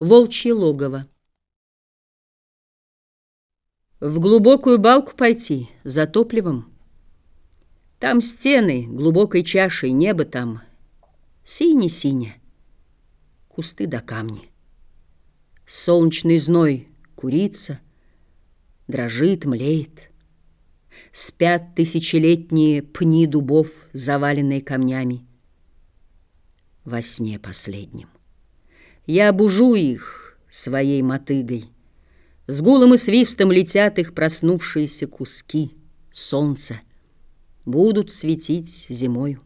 Волчье логово. В глубокую балку пойти, за топливом. Там стены, глубокой чашей, небо там. Сине-сине, кусты до камни. Солнечный зной курица, дрожит, млеет. Спят тысячелетние пни дубов, заваленные камнями. Во сне последнем. Я бужу их своей мотыгой. С гулом и свистом летят их проснувшиеся куски солнца. Будут светить зимою.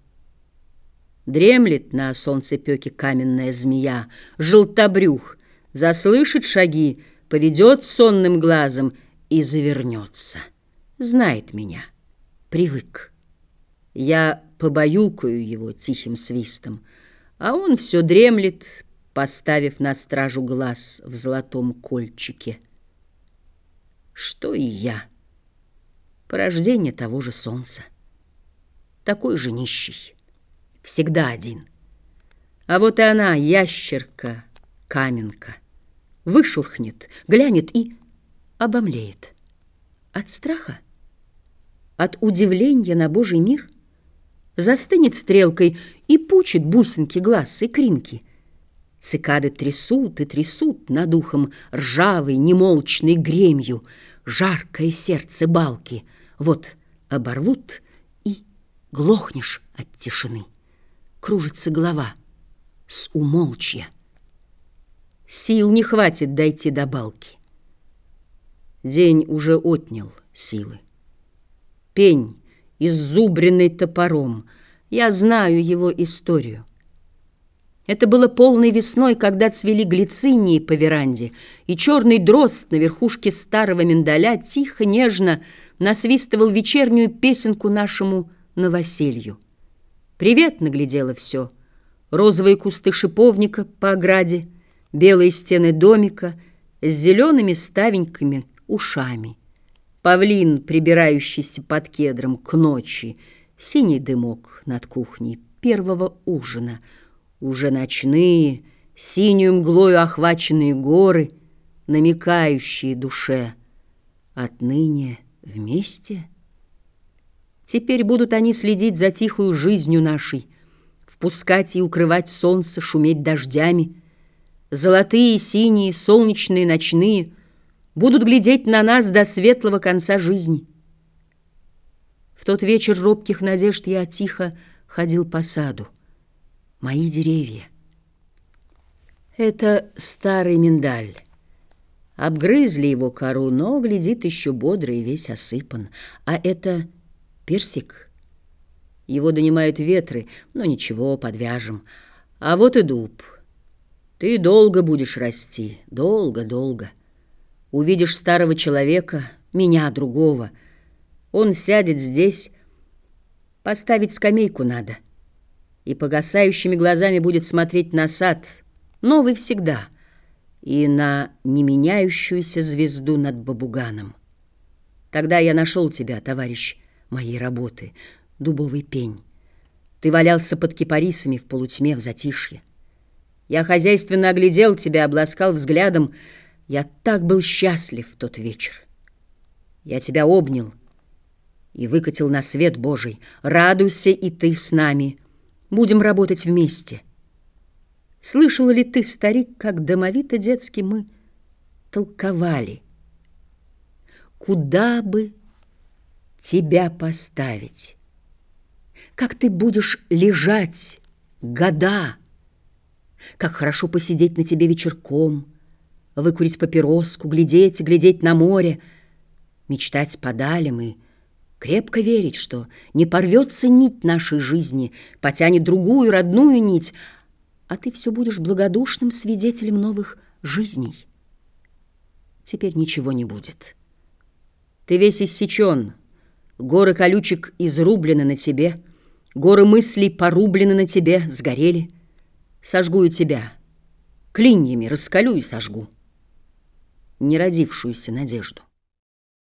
Дремлет на солнцепеке каменная змея, Желтобрюх, заслышит шаги, Поведет сонным глазом и завернется. Знает меня, привык. Я побаюкаю его тихим свистом, А он все дремлет, поставив на стражу глаз в золотом кольчике. Что и я, порождение того же солнца, такой же нищий, всегда один. А вот и она, ящерка, каменка, вышурхнет, глянет и обомлеет. От страха, от удивления на Божий мир? Застынет стрелкой и пучит бусинки глаз и кринки — Цикады трясут и трясут над ухом ржавой, немолчной гремью, жаркое сердце балки. Вот оборвут и глохнешь от тишины. Кружится голова с умолчья. Сил не хватит дойти до балки. День уже отнял силы. Пень, иззубренный топором, я знаю его историю. Это было полной весной, когда цвели глицинии по веранде, и черный дрозд на верхушке старого миндаля тихо, нежно насвистывал вечернюю песенку нашему новоселью. Привет наглядело все. Розовые кусты шиповника по ограде, белые стены домика с зелеными ставенькими ушами. Павлин, прибирающийся под кедром к ночи, синий дымок над кухней первого ужина — уже ночные, синюю мглою охваченные горы, намекающие душе. Отныне вместе? Теперь будут они следить за тихую жизнью нашей, впускать и укрывать солнце, шуметь дождями. Золотые, синие, солнечные, ночные будут глядеть на нас до светлого конца жизни. В тот вечер робких надежд я тихо ходил по саду мои деревья. Это старый миндаль. Обгрызли его кору, но глядит еще бодрый и весь осыпан. А это персик. Его донимают ветры, но ничего, подвяжем. А вот и дуб. Ты долго будешь расти, долго-долго. Увидишь старого человека, меня, другого. Он сядет здесь, поставить скамейку надо — и погасающими глазами будет смотреть на сад, новый всегда, и на неменяющуюся звезду над Бабуганом. Тогда я нашел тебя, товарищ моей работы, дубовый пень. Ты валялся под кипарисами в полутьме, в затишье. Я хозяйственно оглядел тебя, обласкал взглядом. Я так был счастлив в тот вечер. Я тебя обнял и выкатил на свет Божий. Радуйся и ты с нами — Будем работать вместе. Слышала ли ты, старик, как домовито детски мы толковали? Куда бы тебя поставить? Как ты будешь лежать года? Как хорошо посидеть на тебе вечерком, Выкурить папироску, глядеть глядеть на море, Мечтать подалем и Крепко верить, что не порвется нить нашей жизни, потянет другую родную нить, а ты все будешь благодушным свидетелем новых жизней. Теперь ничего не будет. Ты весь иссечен, горы колючек изрублены на тебе, горы мыслей порублены на тебе, сгорели. Сожгу тебя, клиньями раскалю и сожгу. Неродившуюся надежду.